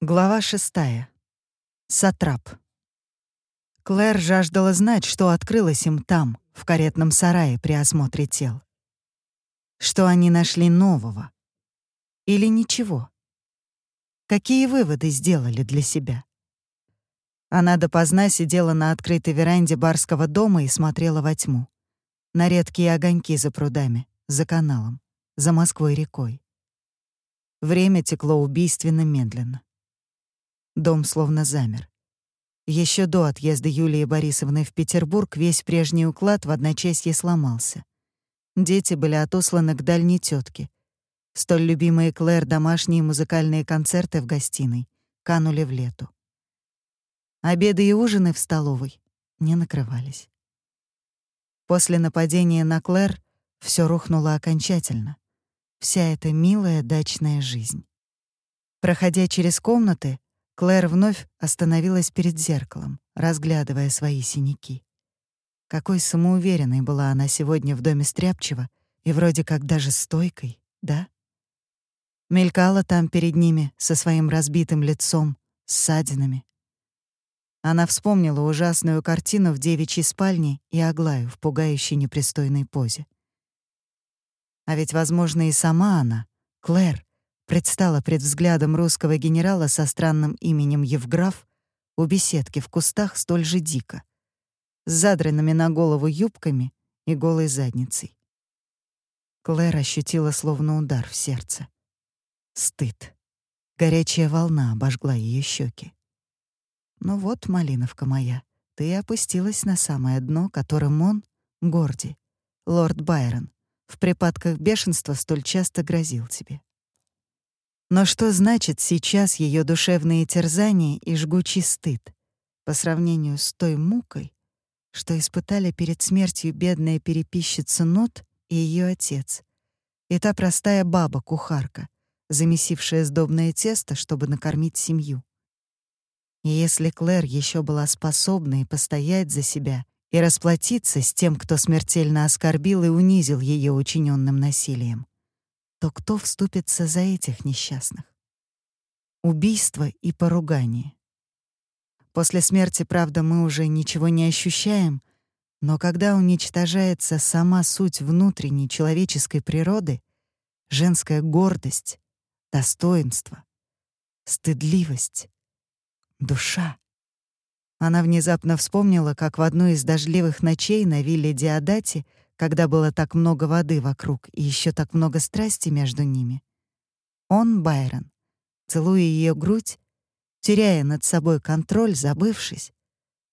Глава шестая. Сатрап. Клэр жаждала знать, что открылось им там, в каретном сарае при осмотре тел. Что они нашли нового. Или ничего. Какие выводы сделали для себя? Она допоздна сидела на открытой веранде барского дома и смотрела во тьму. На редкие огоньки за прудами, за каналом, за Москвой-рекой. Время текло убийственно медленно. Дом словно замер. Еще до отъезда Юлии Борисовны в Петербург весь прежний уклад в одночасье сломался. Дети были отосланы к дальней тетке. Столь любимые Клэр домашние музыкальные концерты в гостиной канули в лету. Обеды и ужины в столовой не накрывались. После нападения на Клэр все рухнуло окончательно. Вся эта милая дачная жизнь. Проходя через комнаты, Клэр вновь остановилась перед зеркалом, разглядывая свои синяки. Какой самоуверенной была она сегодня в доме Стряпчева и вроде как даже стойкой, да? Мелькала там перед ними со своим разбитым лицом, с ссадинами. Она вспомнила ужасную картину в девичьей спальне и Аглаю в пугающей непристойной позе. А ведь, возможно, и сама она, Клэр, предстала пред взглядом русского генерала со странным именем Евграф у беседки в кустах столь же дико, с задранными на голову юбками и голой задницей. Клэр ощутила словно удар в сердце. Стыд. Горячая волна обожгла ее щеки. Ну вот, малиновка моя, ты опустилась на самое дно, которым он, Горди, лорд Байрон, в припадках бешенства столь часто грозил тебе. Но что значит сейчас ее душевные терзания и жгучий стыд по сравнению с той мукой, что испытали перед смертью бедная переписчица Нот и ее отец, и та простая баба-кухарка, замесившая сдобное тесто, чтобы накормить семью. И если Клэр еще была способна и постоять за себя, и расплатиться с тем, кто смертельно оскорбил и унизил ее учиненным насилием, то кто вступится за этих несчастных? Убийство и поругание. После смерти, правда, мы уже ничего не ощущаем, но когда уничтожается сама суть внутренней человеческой природы, женская гордость, достоинство, стыдливость, душа. Она внезапно вспомнила, как в одну из дождливых ночей на вилле Диадати когда было так много воды вокруг и еще так много страсти между ними. Он, Байрон, целуя ее грудь, теряя над собой контроль, забывшись,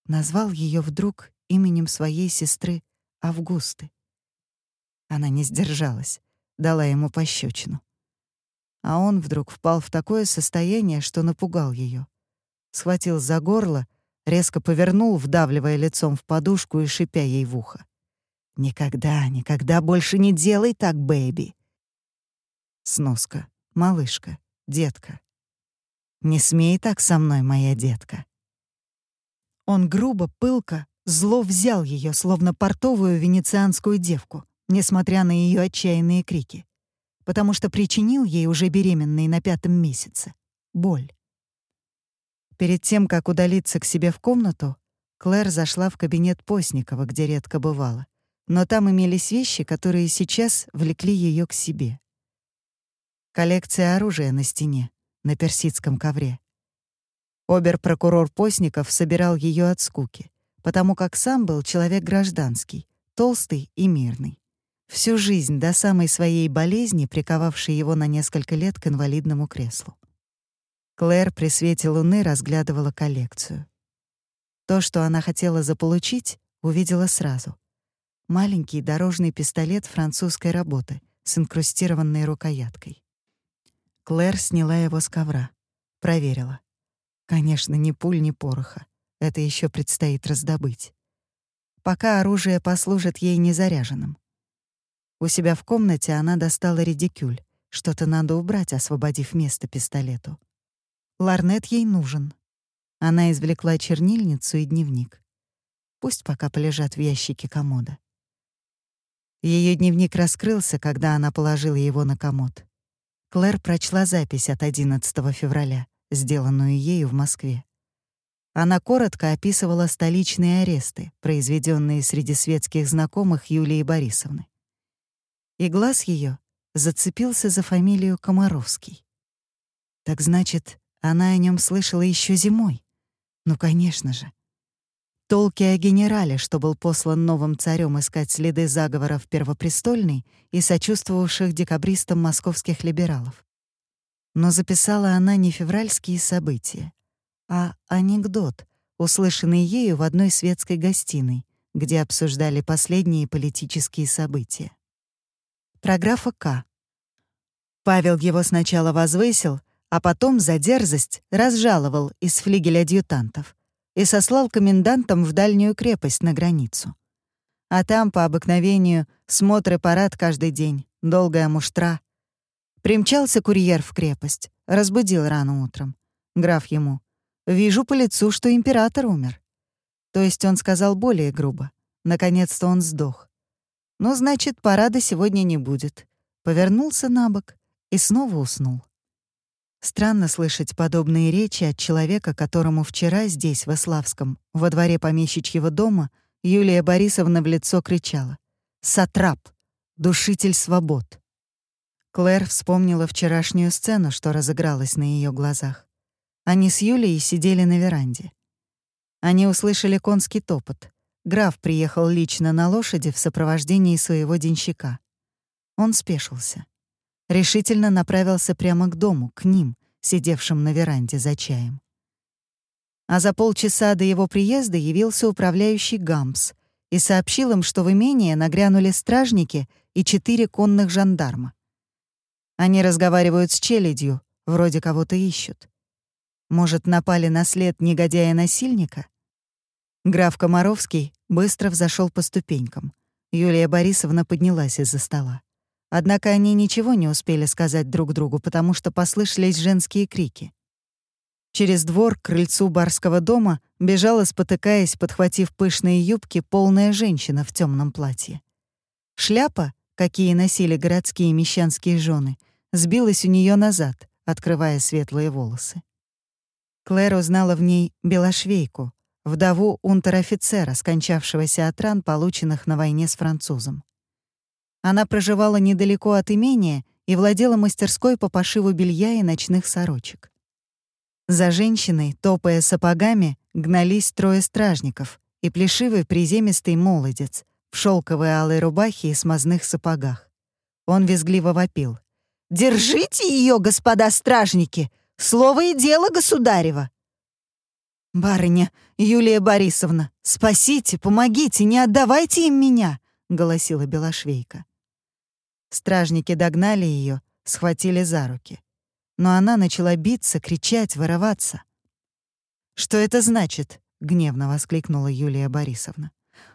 назвал ее вдруг именем своей сестры Августы. Она не сдержалась, дала ему пощечину. А он вдруг впал в такое состояние, что напугал ее. Схватил за горло, резко повернул, вдавливая лицом в подушку и шипя ей в ухо. Никогда, никогда больше не делай так, бэби. Сноска. Малышка. Детка. Не смей так со мной, моя детка. Он грубо, пылко, зло взял ее, словно портовую венецианскую девку, несмотря на ее отчаянные крики, потому что причинил ей уже беременной на пятом месяце боль. Перед тем, как удалиться к себе в комнату, Клэр зашла в кабинет Постникова, где редко бывала но там имелись вещи, которые сейчас влекли ее к себе. Коллекция оружия на стене, на персидском ковре. Обер-прокурор Постников собирал ее от скуки, потому как сам был человек гражданский, толстый и мирный. Всю жизнь до самой своей болезни, приковавшей его на несколько лет к инвалидному креслу. Клэр при свете луны разглядывала коллекцию. То, что она хотела заполучить, увидела сразу — маленький дорожный пистолет французской работы с инкрустированной рукояткой. Клэр сняла его с ковра, проверила. Конечно, ни пуль, ни пороха. Это еще предстоит раздобыть. Пока оружие послужит ей незаряженным. У себя в комнате она достала редикюль. Что-то надо убрать, освободив место пистолету. Ларнет ей нужен. Она извлекла чернильницу и дневник. Пусть пока полежат в ящике комода. Ее дневник раскрылся, когда она положила его на комод. Клэр прочла запись от 11 февраля, сделанную ею в Москве. Она коротко описывала столичные аресты, произведенные среди светских знакомых Юлии Борисовны. И глаз ее зацепился за фамилию Комаровский. Так значит, она о нем слышала еще зимой. Ну, конечно же. Толки о генерале, что был послан новым царем искать следы заговоров Первопрестольной и сочувствовавших декабристам московских либералов. Но записала она не февральские события, а анекдот, услышанный ею в одной светской гостиной, где обсуждали последние политические события. Про графа К. Павел его сначала возвысил, а потом за дерзость разжаловал из флигеля адъютантов и сослал комендантом в дальнюю крепость на границу. А там, по обыкновению, смотр и парад каждый день, долгая муштра, Примчался курьер в крепость, разбудил рано утром. Граф ему. «Вижу по лицу, что император умер». То есть он сказал более грубо. Наконец-то он сдох. «Ну, значит, парада сегодня не будет». Повернулся на бок и снова уснул. Странно слышать подобные речи от человека, которому вчера здесь, в Ославском, во дворе помещичьего дома, Юлия Борисовна в лицо кричала «Сатрап! Душитель свобод!» Клэр вспомнила вчерашнюю сцену, что разыгралась на ее глазах. Они с Юлией сидели на веранде. Они услышали конский топот. Граф приехал лично на лошади в сопровождении своего денщика. Он спешился. Решительно направился прямо к дому, к ним, сидевшим на веранде за чаем. А за полчаса до его приезда явился управляющий Гампс и сообщил им, что в имение нагрянули стражники и четыре конных жандарма. Они разговаривают с челядью, вроде кого-то ищут. Может, напали на след негодяя-насильника? Граф Комаровский быстро взошел по ступенькам. Юлия Борисовна поднялась из-за стола. Однако они ничего не успели сказать друг другу, потому что послышались женские крики. Через двор к крыльцу барского дома бежала, спотыкаясь, подхватив пышные юбки, полная женщина в темном платье. Шляпа, какие носили городские мещанские жены, сбилась у нее назад, открывая светлые волосы. Клэр узнала в ней белошвейку, вдову унтер-офицера, скончавшегося от ран, полученных на войне с французом. Она проживала недалеко от имения и владела мастерской по пошиву белья и ночных сорочек. За женщиной, топая сапогами, гнались трое стражников и плешивый приземистый молодец в шелковой алой рубахе и смазных сапогах. Он визгливо вопил. Держите ее, господа стражники! Слово и дело государева!» «Барыня, Юлия Борисовна, спасите, помогите, не отдавайте им меня!» — голосила Белошвейка. Стражники догнали ее, схватили за руки. Но она начала биться, кричать, вырываться. «Что это значит?» — гневно воскликнула Юлия Борисовна.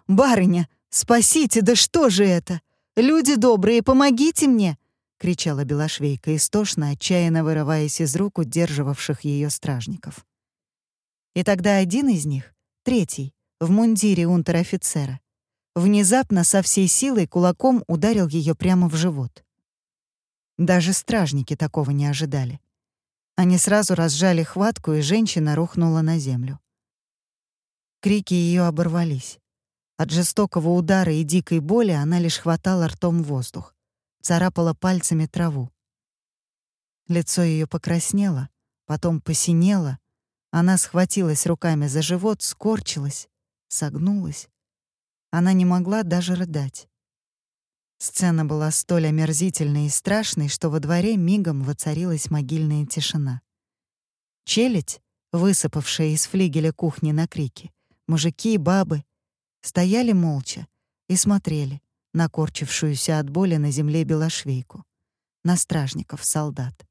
«Барыня, спасите, да что же это? Люди добрые, помогите мне! — кричала Белошвейка истошно, отчаянно вырываясь из рук удерживавших ее стражников. И тогда один из них, третий, в мундире унтер-офицера, внезапно со всей силой кулаком ударил ее прямо в живот. Даже стражники такого не ожидали. Они сразу разжали хватку, и женщина рухнула на землю. Крики ее оборвались. От жестокого удара и дикой боли она лишь хватала ртом воздух царапала пальцами траву. Лицо ее покраснело, потом посинело. Она схватилась руками за живот, скорчилась, согнулась. Она не могла даже рыдать. Сцена была столь омерзительной и страшной, что во дворе мигом воцарилась могильная тишина. Челядь, высыпавшая из флигеля кухни на крики, мужики и бабы, стояли молча и смотрели, на корчившуюся от боли на земле белошвейку, на стражников, солдат.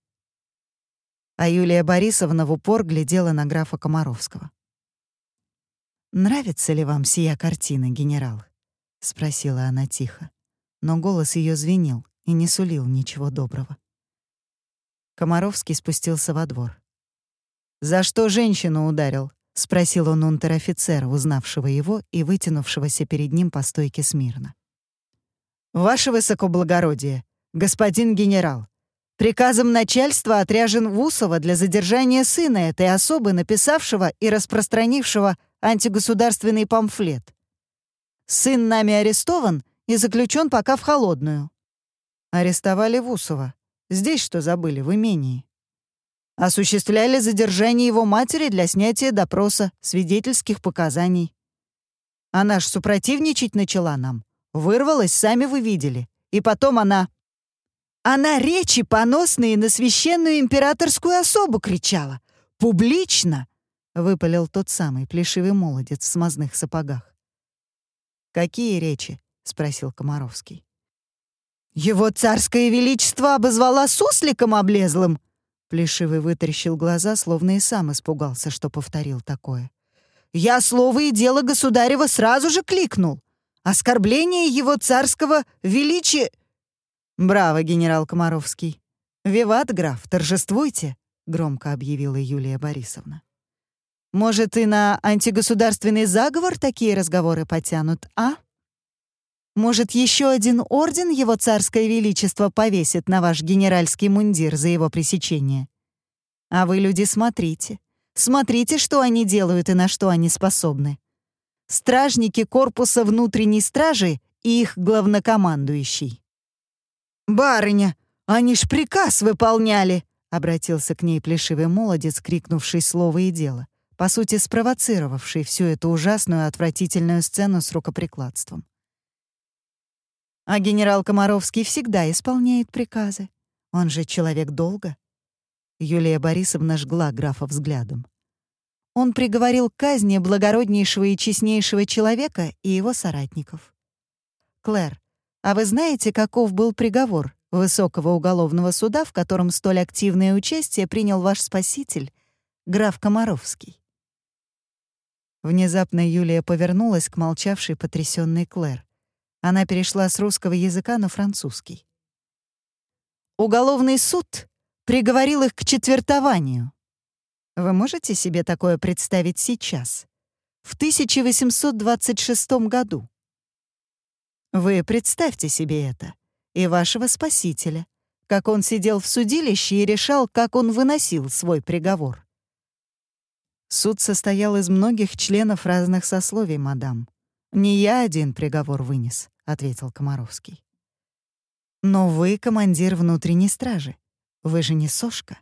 А Юлия Борисовна в упор глядела на графа Комаровского. «Нравится ли вам сия картина, генерал?» — спросила она тихо, но голос ее звенел и не сулил ничего доброго. Комаровский спустился во двор. «За что женщину ударил?» — спросил он унтер-офицера, узнавшего его и вытянувшегося перед ним по стойке смирно. «Ваше высокоблагородие, господин генерал, Приказом начальства отряжен Вусова для задержания сына этой особы, написавшего и распространившего антигосударственный памфлет. Сын нами арестован и заключен пока в холодную. Арестовали Вусова. Здесь что забыли, в имении? Осуществляли задержание его матери для снятия допроса, свидетельских показаний. Она ж супротивничать начала нам. Вырвалась, сами вы видели. И потом она... Она речи поносные на священную императорскую особу кричала. Публично! Выпалил тот самый плешивый молодец в смазных сапогах. «Какие речи?» — спросил Комаровский. «Его царское величество обозвала сусликом облезлым!» Плешивый вытаращил глаза, словно и сам испугался, что повторил такое. «Я слово и дело государева сразу же кликнул. Оскорбление его царского величия...» «Браво, генерал Комаровский! Виват, граф, торжествуйте!» — громко объявила Юлия Борисовна. «Может, и на антигосударственный заговор такие разговоры потянут, а?» Может, еще один орден его царское величество повесит на ваш генеральский мундир за его пресечение? А вы, люди, смотрите. Смотрите, что они делают и на что они способны. Стражники корпуса внутренней стражи и их главнокомандующий. «Барыня, они ж приказ выполняли!» — обратился к ней плешивый молодец, крикнувший слово и дело, по сути, спровоцировавший всю эту ужасную отвратительную сцену с рукоприкладством. А генерал Комаровский всегда исполняет приказы. Он же человек долга. Юлия Борисовна жгла графа взглядом. Он приговорил к казни благороднейшего и честнейшего человека и его соратников. «Клэр, а вы знаете, каков был приговор высокого уголовного суда, в котором столь активное участие принял ваш спаситель, граф Комаровский?» Внезапно Юлия повернулась к молчавшей потрясённой Клэр. Она перешла с русского языка на французский. Уголовный суд приговорил их к четвертованию. Вы можете себе такое представить сейчас, в 1826 году? Вы представьте себе это и вашего спасителя, как он сидел в судилище и решал, как он выносил свой приговор. Суд состоял из многих членов разных сословий, мадам. «Не я один приговор вынес», — ответил Комаровский. «Но вы командир внутренней стражи. Вы же не сошка.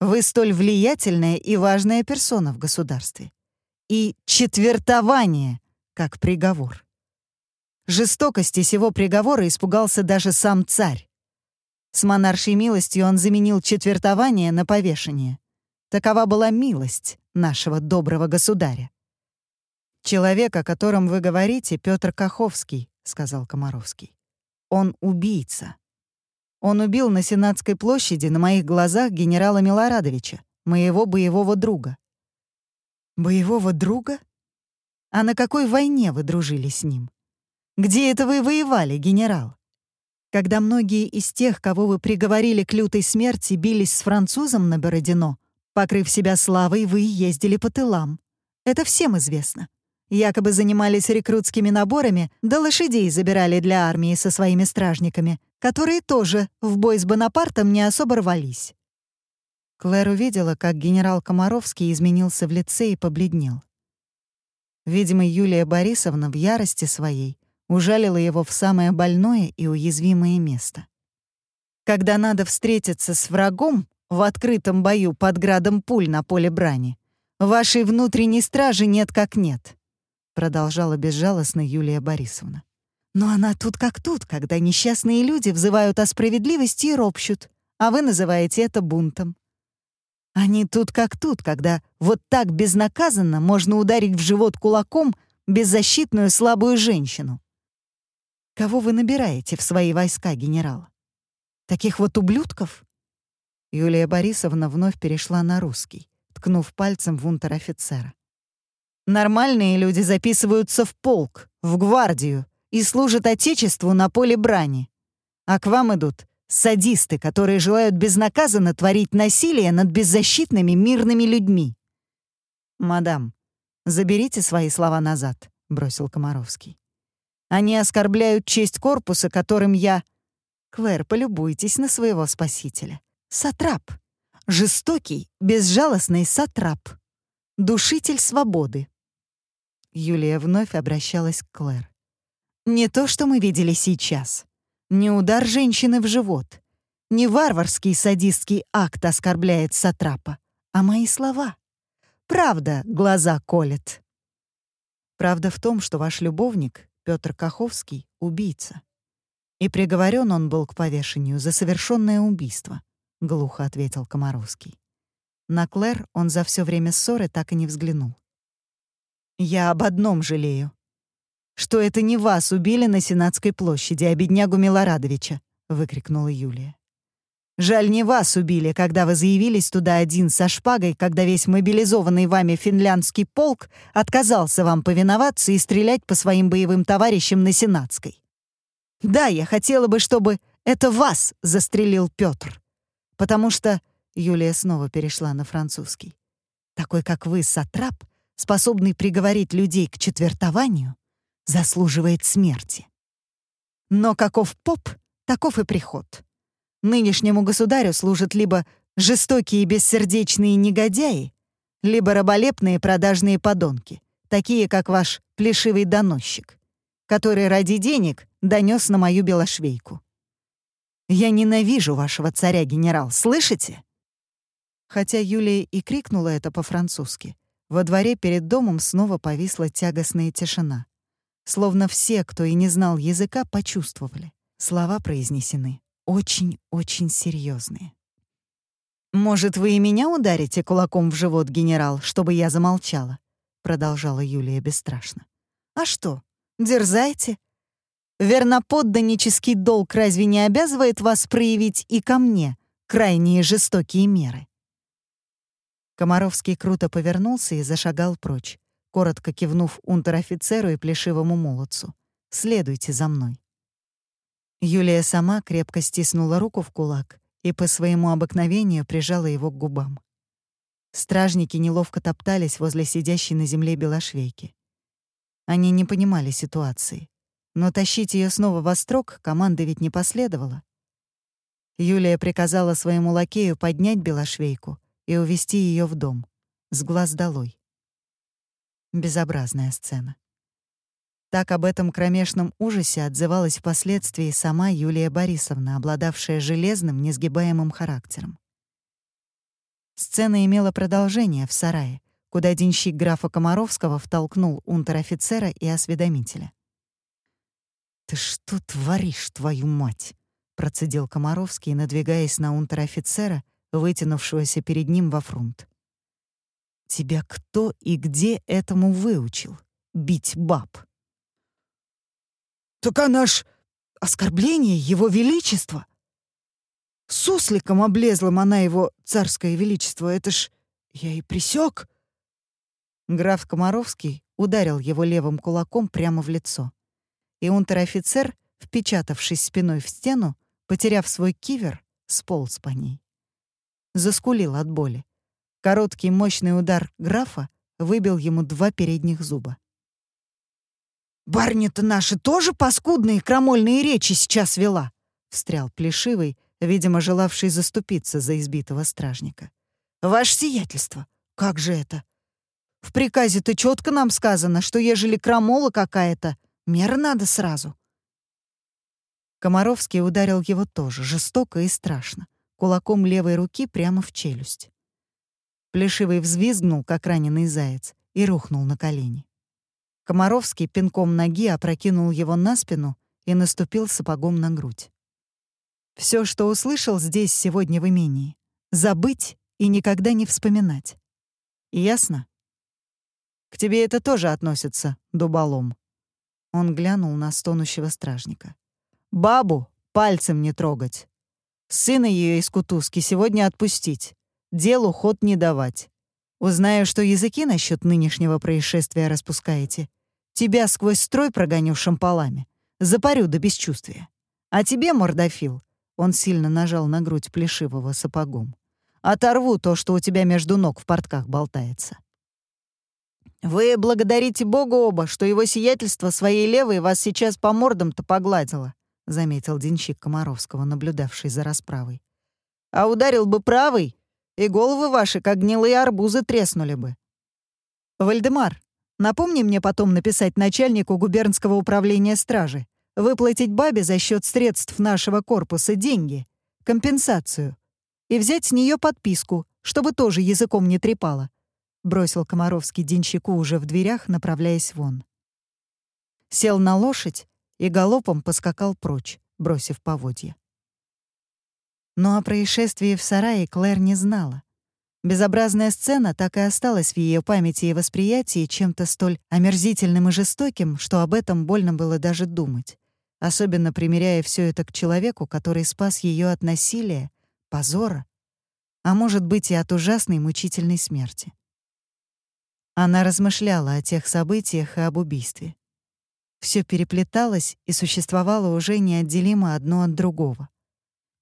Вы столь влиятельная и важная персона в государстве. И четвертование, как приговор. Жестокости сего приговора испугался даже сам царь. С монаршей милостью он заменил четвертование на повешение. Такова была милость нашего доброго государя. «Человек, о котором вы говорите, Петр Каховский», — сказал Комаровский. «Он убийца. Он убил на Сенатской площади на моих глазах генерала Милорадовича, моего боевого друга». «Боевого друга? А на какой войне вы дружили с ним? Где это вы воевали, генерал? Когда многие из тех, кого вы приговорили к лютой смерти, бились с французом на Бородино, покрыв себя славой, вы ездили по тылам. Это всем известно. Якобы занимались рекрутскими наборами, да лошадей забирали для армии со своими стражниками, которые тоже в бой с Бонапартом не особо рвались. Клэр увидела, как генерал Комаровский изменился в лице и побледнел. Видимо, Юлия Борисовна в ярости своей ужалила его в самое больное и уязвимое место. Когда надо встретиться с врагом в открытом бою под градом пуль на поле брани, вашей внутренней стражи нет как нет продолжала безжалостно Юлия Борисовна. Но она тут как тут, когда несчастные люди взывают о справедливости и ропщут, а вы называете это бунтом. Они тут как тут, когда вот так безнаказанно можно ударить в живот кулаком беззащитную слабую женщину. Кого вы набираете в свои войска, генерал? Таких вот ублюдков? Юлия Борисовна вновь перешла на русский, ткнув пальцем в унтер-офицера. Нормальные люди записываются в полк, в гвардию и служат Отечеству на поле брани. А к вам идут садисты, которые желают безнаказанно творить насилие над беззащитными мирными людьми. «Мадам, заберите свои слова назад», — бросил Комаровский. «Они оскорбляют честь корпуса, которым я...» Клэр, полюбуйтесь на своего спасителя. Сатрап. Жестокий, безжалостный сатрап. Душитель свободы. Юлия вновь обращалась к Клэр. Не то, что мы видели сейчас. Не удар женщины в живот. Не варварский садистский акт оскорбляет сатрапа, а мои слова. Правда, глаза колет. Правда в том, что ваш любовник, Петр Каховский, убийца. И приговорен он был к повешению за совершенное убийство, глухо ответил Комаровский. На Клэр он за все время ссоры так и не взглянул. «Я об одном жалею. Что это не вас убили на Сенатской площади, а беднягу Милорадовича», — выкрикнула Юлия. «Жаль, не вас убили, когда вы заявились туда один со шпагой, когда весь мобилизованный вами финляндский полк отказался вам повиноваться и стрелять по своим боевым товарищам на Сенатской. Да, я хотела бы, чтобы это вас застрелил Петр. Потому что...» Юлия снова перешла на французский. «Такой, как вы, Сатрап, способный приговорить людей к четвертованию, заслуживает смерти. Но каков поп, таков и приход. Нынешнему государю служат либо жестокие и бессердечные негодяи, либо раболепные продажные подонки, такие, как ваш плешивый доносчик, который ради денег донес на мою белошвейку. «Я ненавижу вашего царя, генерал, слышите?» Хотя Юлия и крикнула это по-французски, во дворе перед домом снова повисла тягостная тишина. Словно все, кто и не знал языка, почувствовали. Слова произнесены очень-очень серьезные. «Может, вы и меня ударите кулаком в живот, генерал, чтобы я замолчала?» — продолжала Юлия бесстрашно. «А что, дерзайте, Верноподданнический долг разве не обязывает вас проявить и ко мне крайние жестокие меры?» Комаровский круто повернулся и зашагал прочь, коротко кивнув унтер-офицеру и плешивому молодцу. «Следуйте за мной». Юлия сама крепко стиснула руку в кулак и по своему обыкновению прижала его к губам. Стражники неловко топтались возле сидящей на земле белошвейки. Они не понимали ситуации. Но тащить ее снова во строк команды ведь не последовало. Юлия приказала своему лакею поднять белошвейку и увести ее в дом, с глаз долой. Безобразная сцена. Так об этом кромешном ужасе отзывалась впоследствии сама Юлия Борисовна, обладавшая железным, несгибаемым характером. Сцена имела продолжение в сарае, куда денщик графа Комаровского втолкнул унтер-офицера и осведомителя. «Ты что творишь, твою мать?» — процедил Комаровский, надвигаясь на унтер-офицера, вытянувшегося перед ним во фронт. «Тебя кто и где этому выучил? Бить баб?» «Так она ж оскорбление его величества!» Сусликом облезлым она его, царское величество, это ж я и присек. Граф Комаровский ударил его левым кулаком прямо в лицо и унтер-офицер, впечатавшись спиной в стену, потеряв свой кивер, сполз по ней. Заскулил от боли. Короткий мощный удар графа выбил ему два передних зуба. «Барни-то наши тоже паскудные крамольные речи сейчас вела!» — встрял Плешивый, видимо, желавший заступиться за избитого стражника. «Ваше сиятельство, как же это? В приказе-то четко нам сказано, что ежели крамола какая-то, Мер надо сразу. Комаровский ударил его тоже, жестоко и страшно, кулаком левой руки прямо в челюсть. Плешивый взвизгнул, как раненый заяц, и рухнул на колени. Комаровский пинком ноги опрокинул его на спину и наступил сапогом на грудь. Все, что услышал здесь сегодня в имении, забыть и никогда не вспоминать. Ясно? К тебе это тоже относится, дуболом. Он глянул на стонущего стражника. «Бабу пальцем не трогать. Сына ее из кутузки сегодня отпустить. Делу ход не давать. Узнаю, что языки насчет нынешнего происшествия распускаете. Тебя сквозь строй прогоню шампалами. Запарю до бесчувствия. А тебе, мордофил, он сильно нажал на грудь плешивого сапогом. Оторву то, что у тебя между ног в портках болтается. Вы благодарите Бога оба, что его сиятельство своей левой вас сейчас по мордам-то погладило, заметил денщик Комаровского, наблюдавший за расправой. «А ударил бы правый, и головы ваши, как гнилые арбузы, треснули бы». «Вальдемар, напомни мне потом написать начальнику губернского управления стражи, выплатить бабе за счет средств нашего корпуса деньги, компенсацию, и взять с нее подписку, чтобы тоже языком не трепало», — бросил Комаровский денщику уже в дверях, направляясь вон. Сел на лошадь и галопом поскакал прочь, бросив поводья. Но о происшествии в сарае Клэр не знала. Безобразная сцена так и осталась в ее памяти и восприятии чем-то столь омерзительным и жестоким, что об этом больно было даже думать, особенно примеряя все это к человеку, который спас ее от насилия, позора, а может быть и от ужасной мучительной смерти. Она размышляла о тех событиях и об убийстве. Все переплеталось и существовало уже неотделимо одно от другого.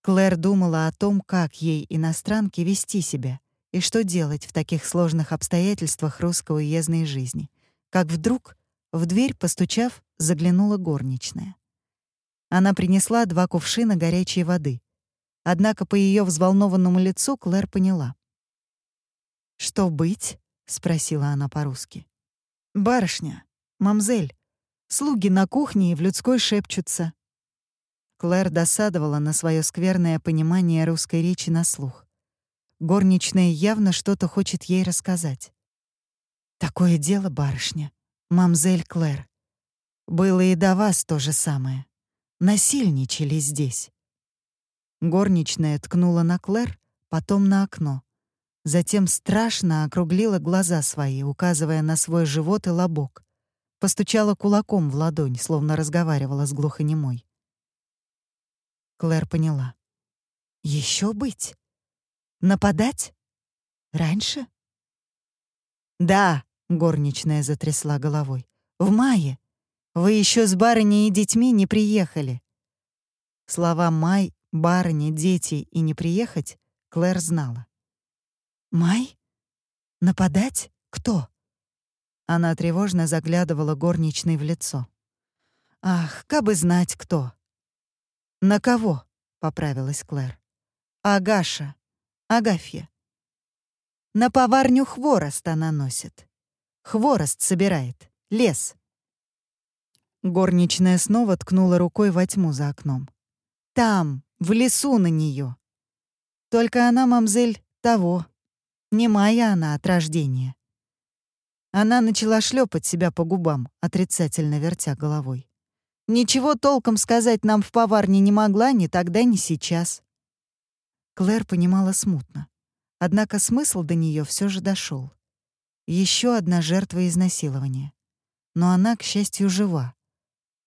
Клэр думала о том, как ей, иностранке, вести себя и что делать в таких сложных обстоятельствах русской уездной жизни. Как вдруг, в дверь, постучав, заглянула горничная. Она принесла два кувшина горячей воды. Однако по ее взволнованному лицу Клэр поняла. «Что быть?» — спросила она по-русски. «Барышня, мамзель, Слуги на кухне и в людской шепчутся. Клэр досадовала на свое скверное понимание русской речи на слух. Горничная явно что-то хочет ей рассказать. «Такое дело, барышня, мамзель Клэр. Было и до вас то же самое. Насильничали здесь». Горничная ткнула на Клэр, потом на окно. Затем страшно округлила глаза свои, указывая на свой живот и лобок постучала кулаком в ладонь, словно разговаривала с глухонемой. Клэр поняла. Еще быть? Нападать? Раньше? Да, горничная затрясла головой. В мае. Вы еще с барыней и детьми не приехали. Слова «май», «барыня», «дети» и «не приехать» Клэр знала. «Май? Нападать? Кто?» Она тревожно заглядывала горничной в лицо. «Ах, кабы знать, кто!» «На кого?» — поправилась Клэр. «Агаша. Агафья. На поварню хворост она носит. Хворост собирает. Лес». Горничная снова ткнула рукой во тьму за окном. «Там, в лесу на нее. Только она, мамзель, того. Не моя она от рождения. Она начала шлепать себя по губам, отрицательно вертя головой. Ничего толком сказать нам в поварне не могла ни тогда, ни сейчас. Клэр понимала смутно. Однако смысл до нее все же дошел. Еще одна жертва изнасилования. Но она, к счастью, жива.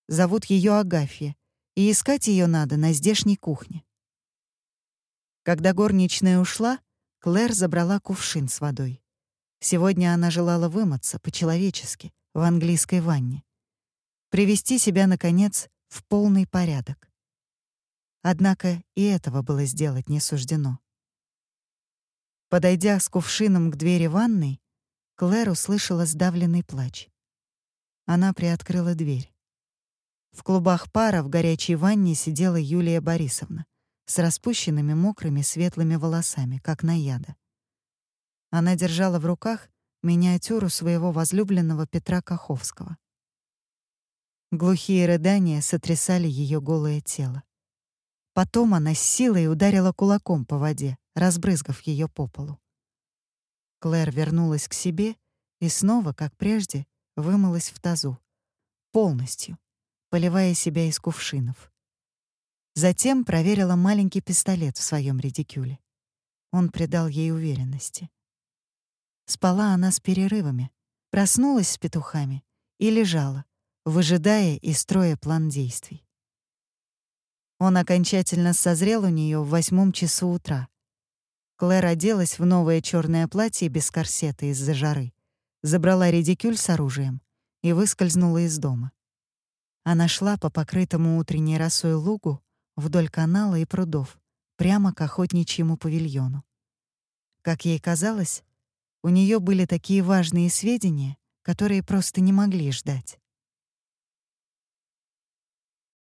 Зовут ее Агафья, и искать ее надо на здешней кухне. Когда горничная ушла, Клэр забрала кувшин с водой. Сегодня она желала вымыться по-человечески в английской ванне. Привести себя, наконец, в полный порядок. Однако и этого было сделать не суждено. Подойдя с кувшином к двери ванной, Клэр услышала сдавленный плач. Она приоткрыла дверь. В клубах пара в горячей ванне сидела Юлия Борисовна с распущенными мокрыми светлыми волосами, как наяда. Она держала в руках миниатюру своего возлюбленного Петра Каховского. Глухие рыдания сотрясали ее голое тело. Потом она с силой ударила кулаком по воде, разбрызгав ее по полу. Клэр вернулась к себе и снова, как прежде, вымылась в тазу. Полностью, поливая себя из кувшинов. Затем проверила маленький пистолет в своем редикюле. Он придал ей уверенности. Спала она с перерывами, проснулась с петухами и лежала, выжидая и строя план действий. Он окончательно созрел у нее в восьмом часу утра. Клэр оделась в новое черное платье без корсета из-за жары, забрала редикюль с оружием и выскользнула из дома. Она шла по покрытому утренней росой лугу вдоль канала и прудов, прямо к охотничьему павильону. Как ей казалось, у нее были такие важные сведения, которые просто не могли ждать.